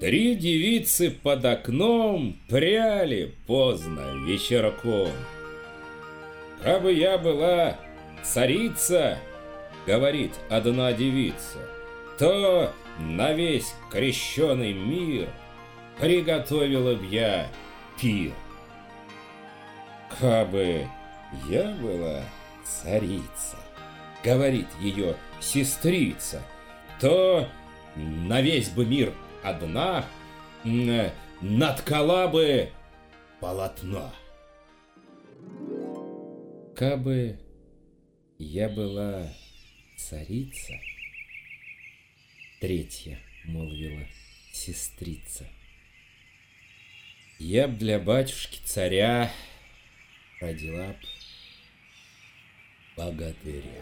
Три девицы под окном пряли поздно вечерком. Кабы я была царица, говорит одна девица, то на весь крещеный мир приготовила б я пир. Кабы я была царица, говорит ее сестрица, то на весь бы мир одна наткала бы полотно. Кабы я была царица, третья молвила сестрица. Я б для батюшки царя родила б богатыря.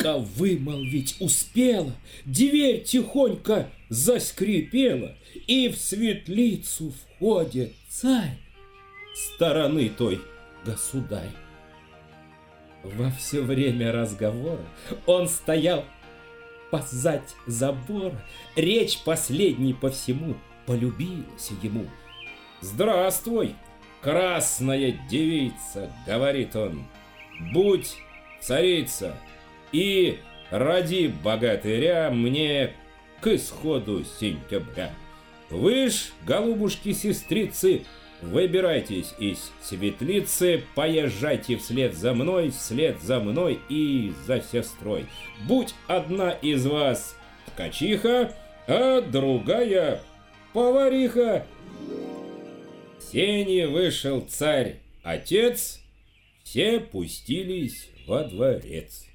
Только вымолвить успела, дверь тихонько заскрипела, и в светлицу входит царь стороны той государь. Во все время разговора он стоял позать забора, речь последней по всему полюбилась ему. «Здравствуй, красная девица!» — говорит он. «Будь царица и роди богатыря мне к исходу сентября. Вы ж, голубушки-сестрицы, Выбирайтесь из светлицы, поезжайте вслед за мной, вслед за мной и за сестрой. Будь одна из вас ткачиха, а другая повариха. В сени вышел царь-отец, все пустились во дворец.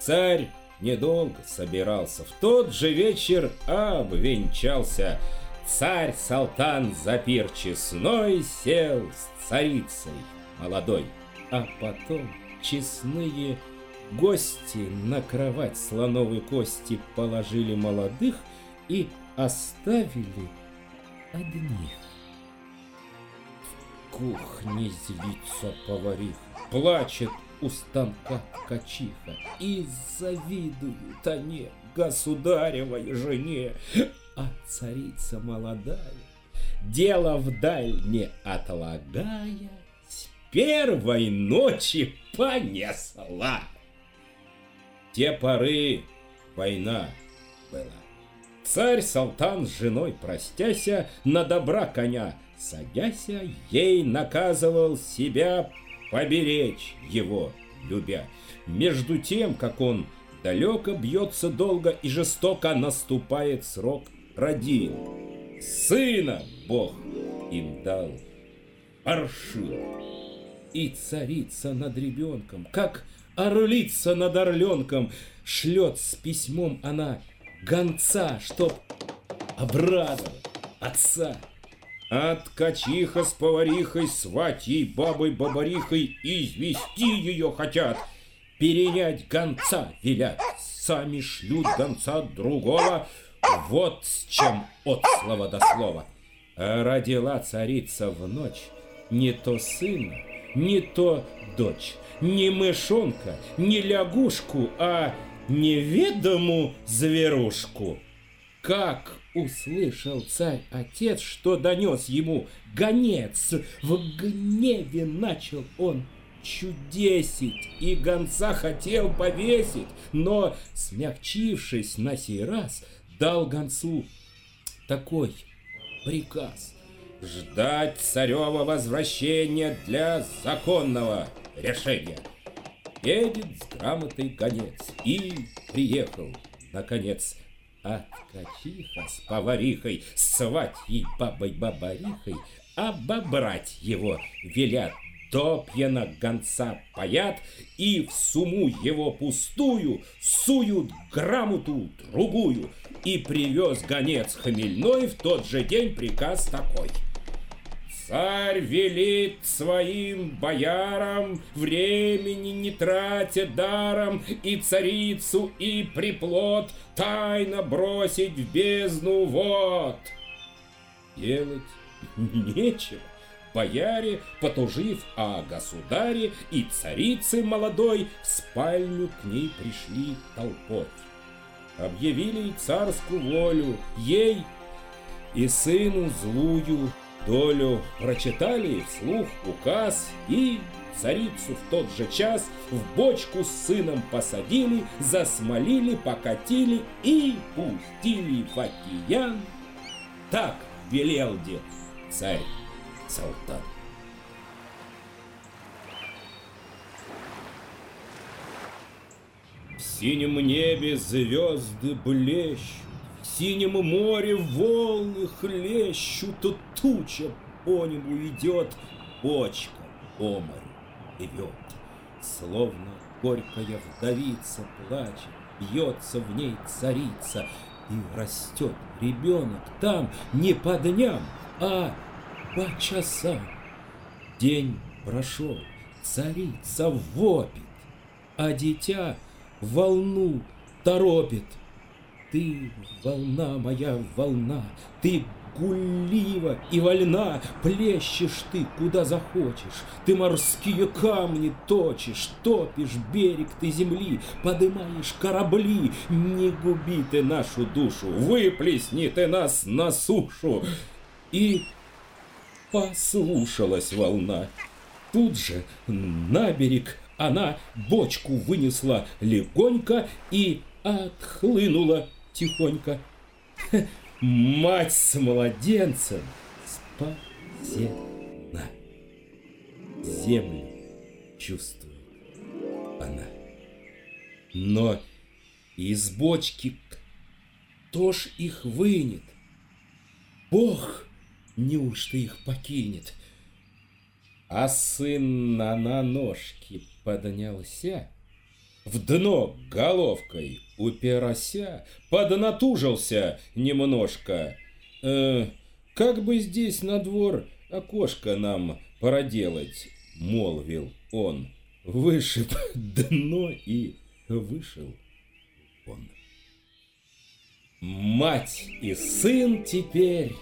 Царь недолго собирался, в тот же вечер обвенчался – Царь-салтан за пир честной сел с царицей молодой, а потом честные гости на кровать слоновой кости положили молодых и оставили одних. В кухне злится повариха, плачет у станка ткачиха, и завидуют они государевой жене а царица молодая, дело вдаль не отлагая, первой ночи понесла. Те поры война была. Царь-салтан с женой простяся, на добра коня садяся, ей наказывал себя поберечь его, любя. Между тем, как он далеко бьется долго и жестоко наступает срок родил. Сына Бог им дал. Аршин. И царица над ребенком, как орлица над орленком, шлет с письмом она гонца, чтоб обрадовать отца. От качиха с поварихой, сватьей, бабой-бабарихой извести ее хотят. Перенять гонца велят, сами шлют гонца другого, вот с чем от слова до слова. Родила царица в ночь не то сына, не то дочь, не мышонка, не лягушку, а неведому зверушку. Как услышал царь-отец, что донес ему гонец, в гневе начал он чудесить, и гонца хотел повесить, но, смягчившись на сей раз, дал гонцу такой приказ. Ждать царева возвращения для законного решения. Едет с грамотой гонец и приехал, наконец, от качиха с поварихой, сватьей бабой-бабарихой, обобрать его велят допьяно гонца паят и в суму его пустую суют грамоту другую. И привез гонец хмельной в тот же день приказ такой. Царь велит своим боярам, времени не тратя даром, и царицу, и приплод тайно бросить в бездну вот. Делать нечего бояре, потужив о государе и царице молодой, в спальню к ней пришли толпой. объявили царскую волю, ей и сыну злую долю прочитали вслух указ и царицу в тот же час в бочку с сыном посадили, засмолили, покатили и пустили в океан. Так велел дед царь Салтан. В синем небе звезды блещут, синем море волны хлещут, Туча по небу идет, Бочка по морю ревет. Словно горькая вдовица плачет, Бьется в ней царица, И растет ребенок там Не по дням, а по часам. День прошел, царица вопит, А дитя волну торопит. Ты, волна моя, волна, ты гуллива и вольна, Плещешь ты куда захочешь, Ты морские камни точишь, Топишь берег ты земли, Подымаешь корабли, Не губи ты нашу душу, Выплесни ты нас на сушу. И послушалась волна. Тут же на берег она бочку вынесла легонько и отхлынула тихонько. Мать с младенцем спасена. Землю чувствует она. Но из бочки кто ж их вынет? Бог неужто их покинет? А сын на, ножки поднялся, в дно головкой упирася, поднатужился немножко. Э, как бы здесь на двор окошко нам проделать, молвил он. Вышиб дно и вышел он. Мать и сын теперь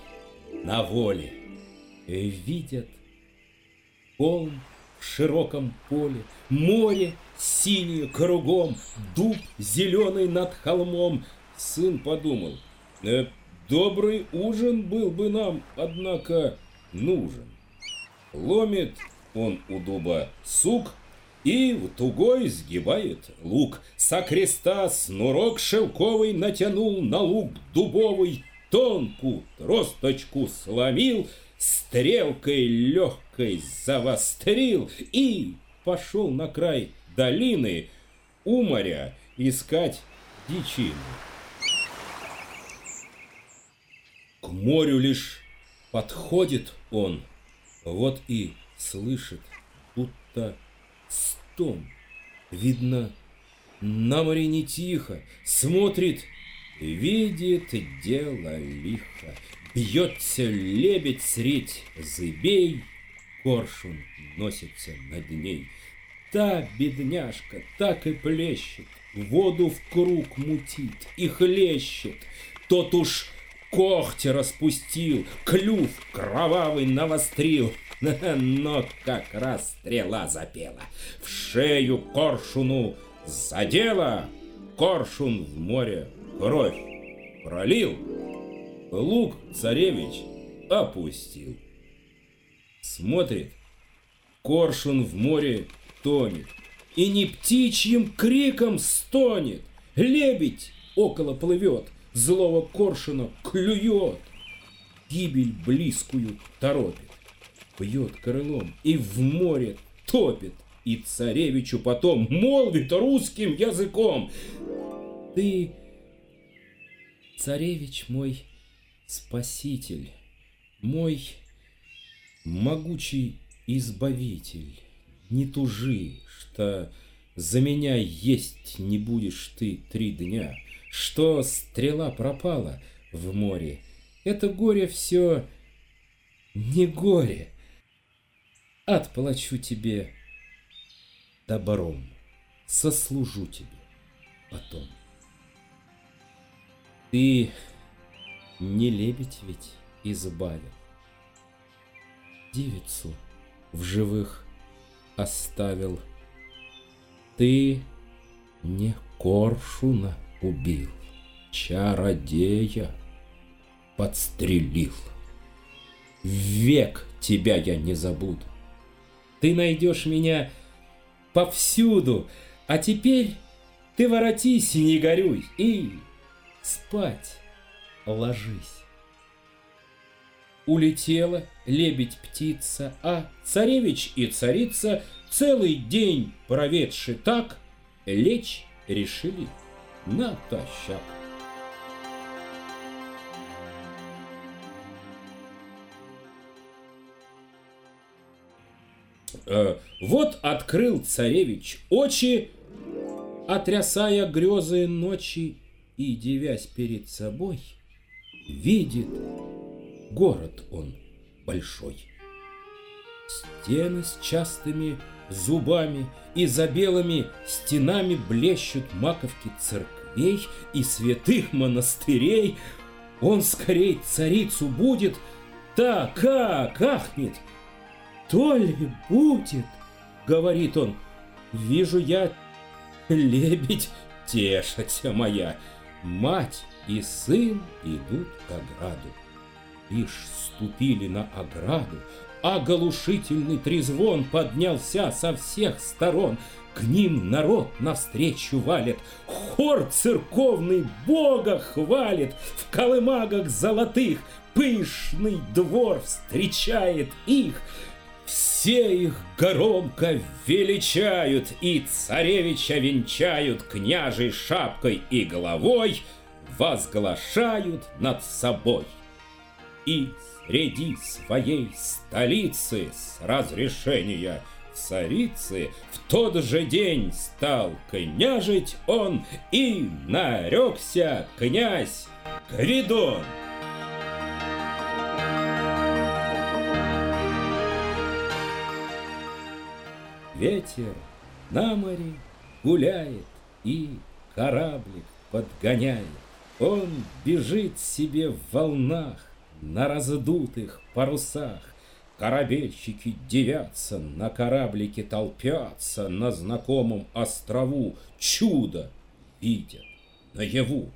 на воле видят холм в широком поле, море синее кругом, дуб зеленый над холмом. Сын подумал, э, добрый ужин был бы нам, однако, нужен. Ломит он у дуба сук и в тугой сгибает лук. Со креста снурок шелковый натянул на лук дубовый, тонкую тросточку сломил, стрелкой легкой завострил и пошел на край долины у моря искать дичину. К морю лишь подходит он, вот и слышит, будто стон. Видно, на море не тихо, смотрит, видит дело лихо. Бьется лебедь средь зыбей, коршун носится над ней. Та бедняжка так и плещет, воду в круг мутит и хлещет. Тот уж когти распустил, клюв кровавый навострил. Но как раз стрела запела, в шею коршуну задела, коршун в море кровь пролил лук царевич опустил. Смотрит, коршун в море тонет, и не птичьим криком стонет, лебедь около плывет, злого коршуна клюет, гибель близкую торопит, бьет крылом и в море топит, и царевичу потом молвит русским языком. Ты, царевич мой, Спаситель, мой могучий избавитель, не тужи, что за меня есть не будешь ты три дня, что стрела пропала в море. Это горе все не горе. Отплачу тебе добром, сослужу тебе потом. Ты не лебедь ведь избавил. Девицу в живых оставил. Ты не коршуна убил. чародея подстрелил. Век тебя я не забуду. Ты найдешь меня повсюду, а теперь ты воротись и не горюй, и спать ложись. Улетела лебедь-птица, а царевич и царица, целый день проведши так, лечь решили натощак. Э, вот открыл царевич очи, отрясая грезы ночи, и, девясь перед собой, видит город он большой. Стены с частыми зубами и за белыми стенами блещут маковки церквей и святых монастырей. Он скорей царицу будет, та как ахнет. То ли будет, говорит он, вижу я, лебедь тешася моя, мать и сын идут к ограду. Лишь ступили на ограду, Оглушительный трезвон поднялся со всех сторон. К ним народ навстречу валит, Хор церковный Бога хвалит, В колымагах золотых Пышный двор встречает их. Все их громко величают И царевича венчают Княжей шапкой и головой, Возглашают над собой. И среди своей столицы с разрешения царицы в тот же день стал княжить он и нарекся князь Гвидон. Ветер на море гуляет и кораблик подгоняет. Он бежит себе в волнах, на раздутых парусах Корабельщики девятся, на кораблике толпятся, На знакомом острову чудо видят наяву.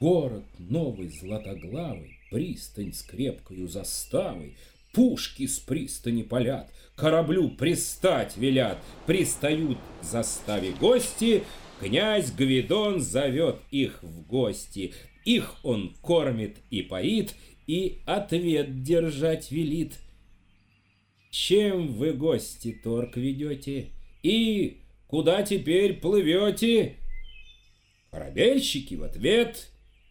Город новый златоглавый, пристань с крепкою заставой, Пушки с пристани полят, кораблю пристать велят, Пристают заставе гости, князь Гвидон зовет их в гости. Их он кормит и поит, и ответ держать велит. Чем вы, гости, торг ведете? И куда теперь плывете? Корабельщики в ответ.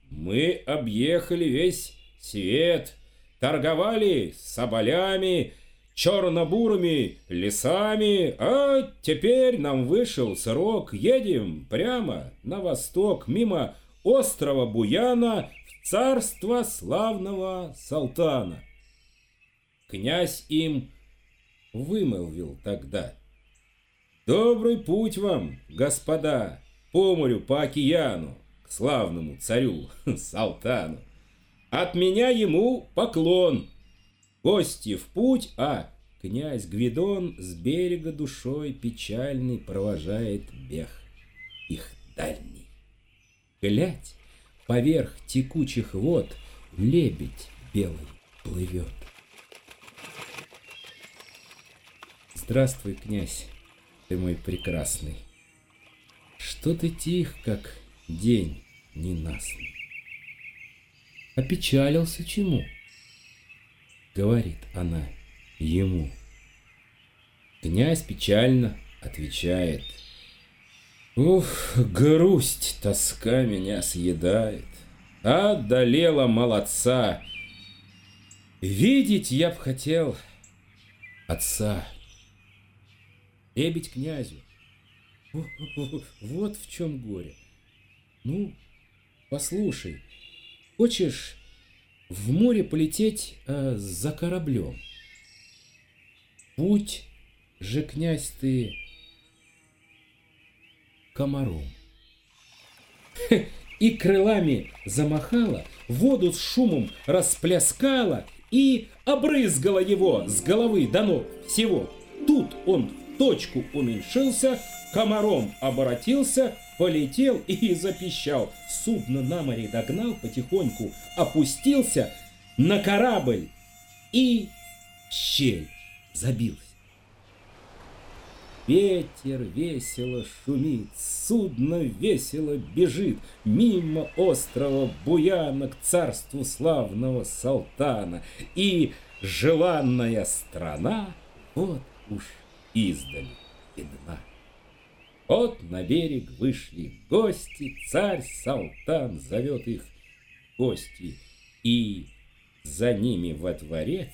Мы объехали весь свет, торговали соболями, черно-бурыми лесами, а теперь нам вышел срок, едем прямо на восток, мимо острова Буяна царство славного Салтана. Князь им вымолвил тогда. Добрый путь вам, господа, по морю, по океану, к славному царю Салтану. От меня ему поклон. Гости в путь, а князь Гвидон с берега душой печальный провожает бег их дальний. Глядь, Поверх текучих вод лебедь белый плывет. Здравствуй, князь, ты мой прекрасный. Что ты тих, как день ненастный? Опечалился чему? Говорит она ему. Князь печально отвечает — Ух, грусть, тоска меня съедает. Одолела молодца. Видеть я б хотел отца. Лебедь князю. Вот в чем горе. Ну, послушай, хочешь в море полететь э, за кораблем? Путь же, князь, ты комаром. И крылами замахала, воду с шумом распляскала и обрызгала его с головы до ног всего. Тут он в точку уменьшился, комаром обратился, полетел и запищал. Судно на море догнал потихоньку, опустился на корабль и щель забился. Ветер весело шумит, судно весело бежит Мимо острова Буяна к царству славного Салтана. И желанная страна вот уж издали видна. Вот на берег вышли гости, царь Салтан зовет их гости, и за ними во дворец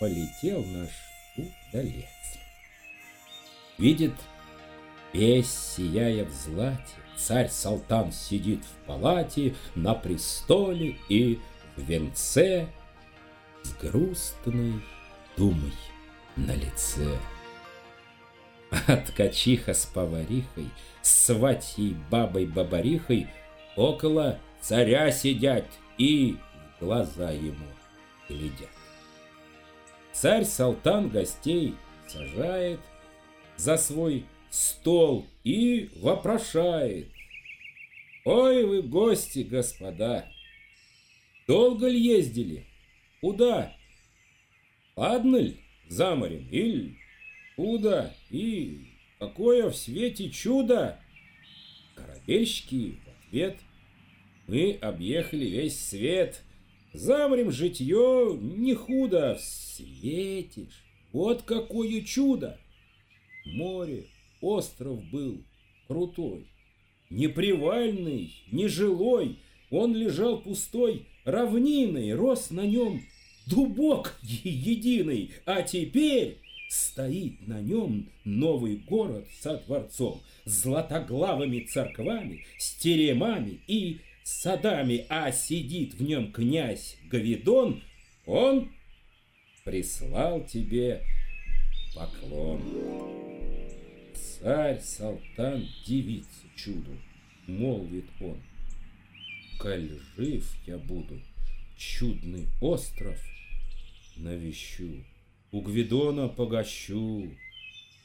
полетел наш удалец. Видит, весь сияя в злате, Царь Салтан сидит в палате На престоле и в венце С грустной думой на лице. А ткачиха с поварихой, С сватьей бабой-бабарихой Около царя сидят И в глаза ему глядят. Царь Салтан гостей сажает — за свой стол и вопрошает. «Ой вы, гости, господа! Долго ли ездили? Куда? Ладно ли за морем? Или куда? И какое в свете чудо?» Корабельщики в ответ «Мы объехали весь свет, заморем житье не худо, светишь, вот какое чудо!» Море, остров был крутой, не привальный, не жилой, он лежал пустой равниной, рос на нем дубок единый, а теперь стоит на нем новый город со дворцом, златоглавыми церквами, с теремами и садами, а сидит в нем князь Гавидон, он прислал тебе поклон. Царь Салтан дивится чуду, молвит он. Коль жив я буду, чудный остров навещу, у Гвидона погощу.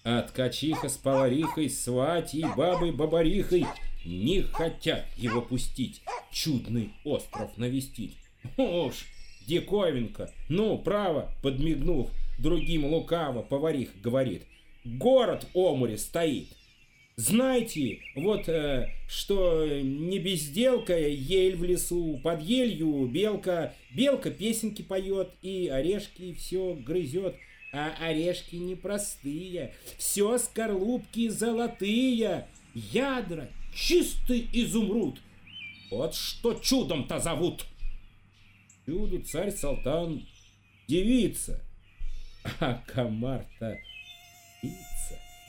А ткачиха с поварихой, сватьей, бабой-бабарихой не хотят его пустить, чудный остров навестить. Уж, диковинка, ну, право, подмигнув, другим лукаво поварих говорит — город Омуре стоит. Знаете, вот э, что не безделка, ель в лесу, под елью белка, белка песенки поет и орешки все грызет, а орешки непростые, все скорлупки золотые, ядра чистый изумруд. Вот что чудом-то зовут. Чуду царь Салтан девица, а комар-то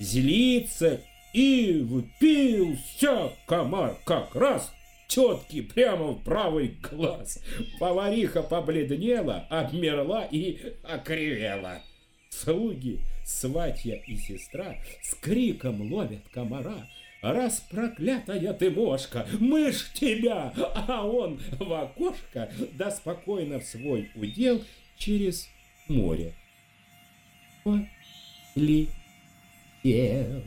злится и впился комар как раз тетки прямо в правый глаз. Повариха побледнела, обмерла и окривела. Слуги, сватья и сестра с криком ловят комара. Раз проклятая ты мошка, мышь тебя, а он в окошко, да спокойно в свой удел через море. Ли пел.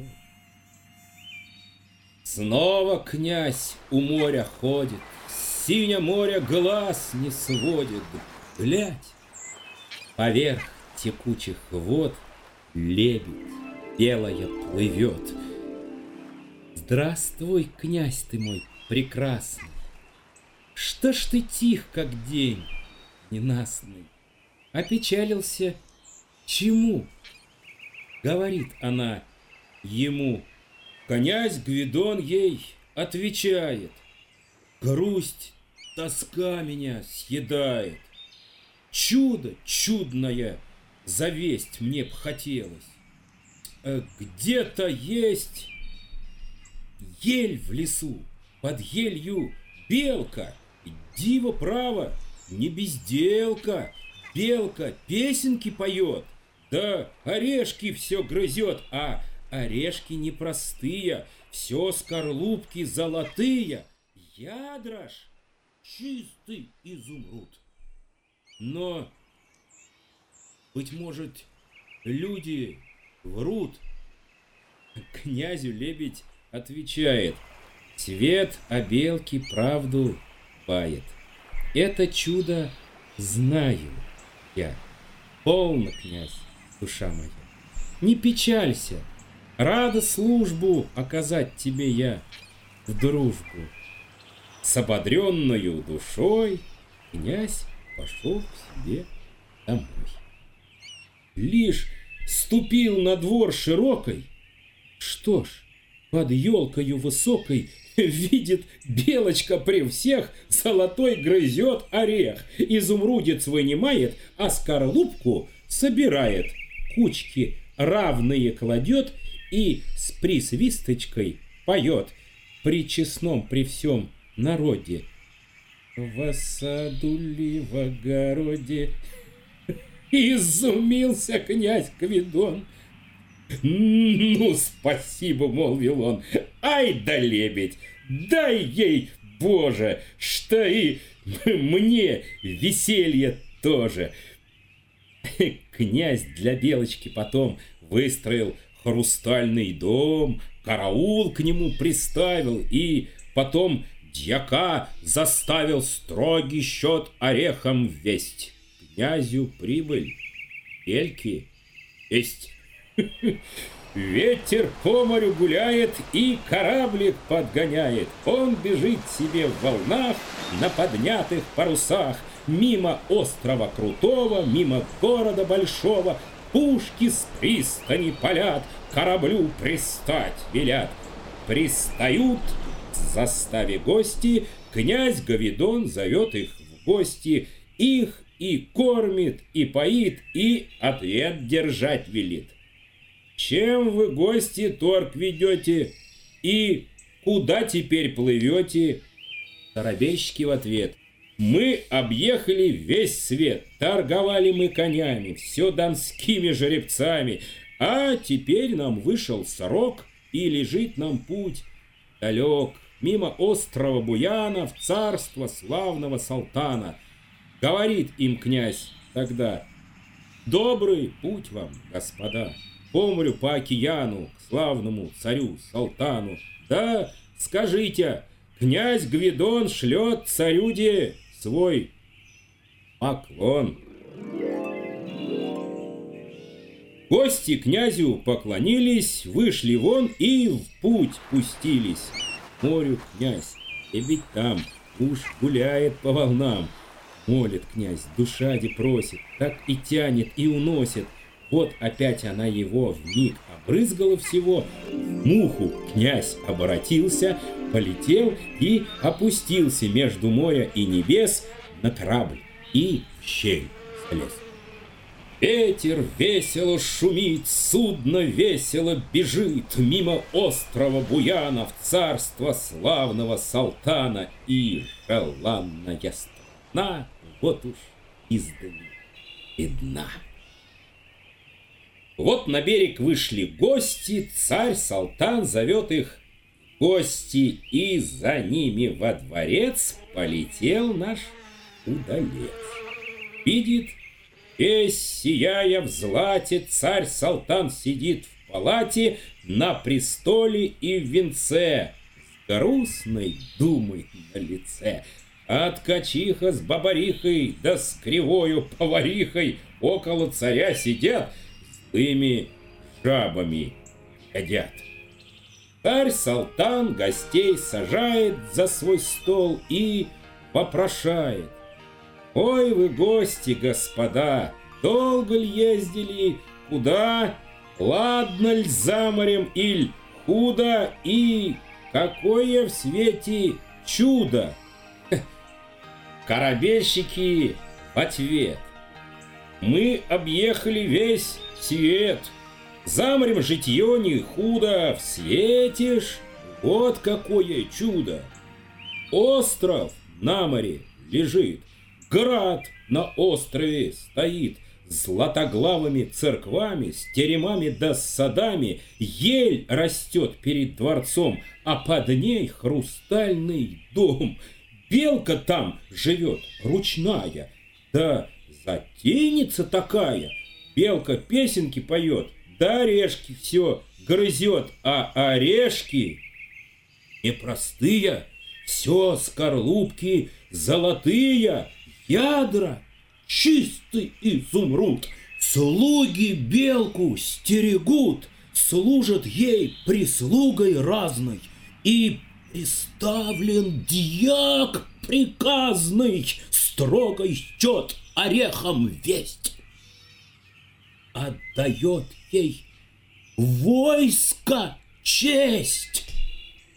Снова князь у моря ходит, Синя море глаз не сводит. Глядь, поверх текучих вод Лебедь белая плывет. Здравствуй, князь ты мой прекрасный, Что ж ты тих, как день ненастный? Опечалился чему? Говорит она ему. Князь Гвидон ей отвечает. Грусть, тоска меня съедает. Чудо чудное завесть мне б хотелось. Э, где-то есть ель в лесу, под елью белка, диво право, не безделка, белка песенки поет. Да орешки все грызет, а орешки непростые, все скорлупки золотые, ядра ж чистый изумруд. Но, быть может, люди врут. Князю лебедь отвечает, Свет о белке правду пает. Это чудо знаю я. Полно, князь, душа моя. Не печалься, рада службу оказать тебе я в дружбу. С ободренную душой князь пошел к себе домой. Лишь ступил на двор широкой, что ж, под елкою высокой видит белочка при всех, золотой грызет орех, изумрудец вынимает, а скорлупку собирает, кучки равные кладет и с присвисточкой поет при честном при всем народе. В саду ли в огороде Изумился князь Квидон. «Ну, спасибо», — молвил он, — «ай да лебедь, дай ей, Боже, что и мне веселье тоже». Князь для Белочки потом выстроил хрустальный дом, караул к нему приставил и потом дьяка заставил строгий счет орехом весть. Князю прибыль, Эльки есть. Ветер по морю гуляет и кораблик подгоняет. Он бежит себе в волнах на поднятых парусах, мимо острова Крутого, мимо города Большого. Пушки с пристани палят, кораблю пристать велят. Пристают заставе гости, князь Гавидон зовет их в гости. Их и кормит, и поит, и ответ держать велит. Чем вы, гости, торг ведете? И куда теперь плывете? Тарабельщики в ответ. Мы объехали весь свет, торговали мы конями, все донскими жеребцами, а теперь нам вышел срок, и лежит нам путь далек, мимо острова Буяна в царство славного Салтана. Говорит им князь тогда, «Добрый путь вам, господа!» Помрю по океану к славному царю Салтану. Да, скажите, князь Гвидон шлет царюде свой поклон. Гости князю поклонились, вышли вон и в путь пустились. Морю князь, и ведь там уж гуляет по волнам. Молит князь, душа де просит, так и тянет, и уносит — вот опять она его в миг обрызгала всего. Муху князь оборотился, полетел и опустился между моря и небес на корабль и в щель залез. Ветер весело шумит, судно весело бежит Мимо острова Буяна в царство славного Салтана И желанная страна вот уж издали видна. Вот на берег вышли гости, царь Салтан зовет их гости, и за ними во дворец полетел наш удалец. Видит, весь сияя в злате, царь Салтан сидит в палате на престоле и в венце, с грустной думой на лице. А ткачиха с бабарихой, да с кривою поварихой около царя сидят — злыми жабами ходят. Царь Салтан гостей сажает за свой стол и вопрошает. Ой вы гости, господа, долго ли ездили, куда? Ладно ль за морем иль худо и какое в свете чудо? Корабельщики в ответ. Мы объехали весь свет. Замрем житье не худо, светишь, вот какое чудо. Остров на море лежит, град на острове стоит, Златоглавыми церквами, с теремами да с садами Ель растет перед дворцом, а под ней хрустальный дом. Белка там живет ручная, да затейница такая — Белка песенки поет, да орешки все грызет, а орешки непростые, все скорлупки золотые, ядра чистый изумруд. Слуги белку стерегут, служат ей прислугой разной, и приставлен дьяк приказный, строгой счет орехом весть. Отдает ей войско честь.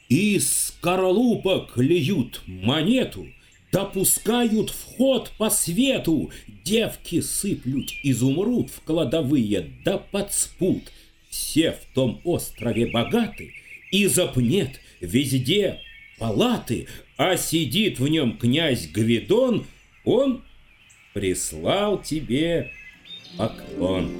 Из скорлупок льют монету, допускают вход по свету, девки сыплют изумруд в кладовые, да под спут. Все в том острове богаты, и запнет везде палаты, а сидит в нем князь Гвидон, он прислал тебе поклон.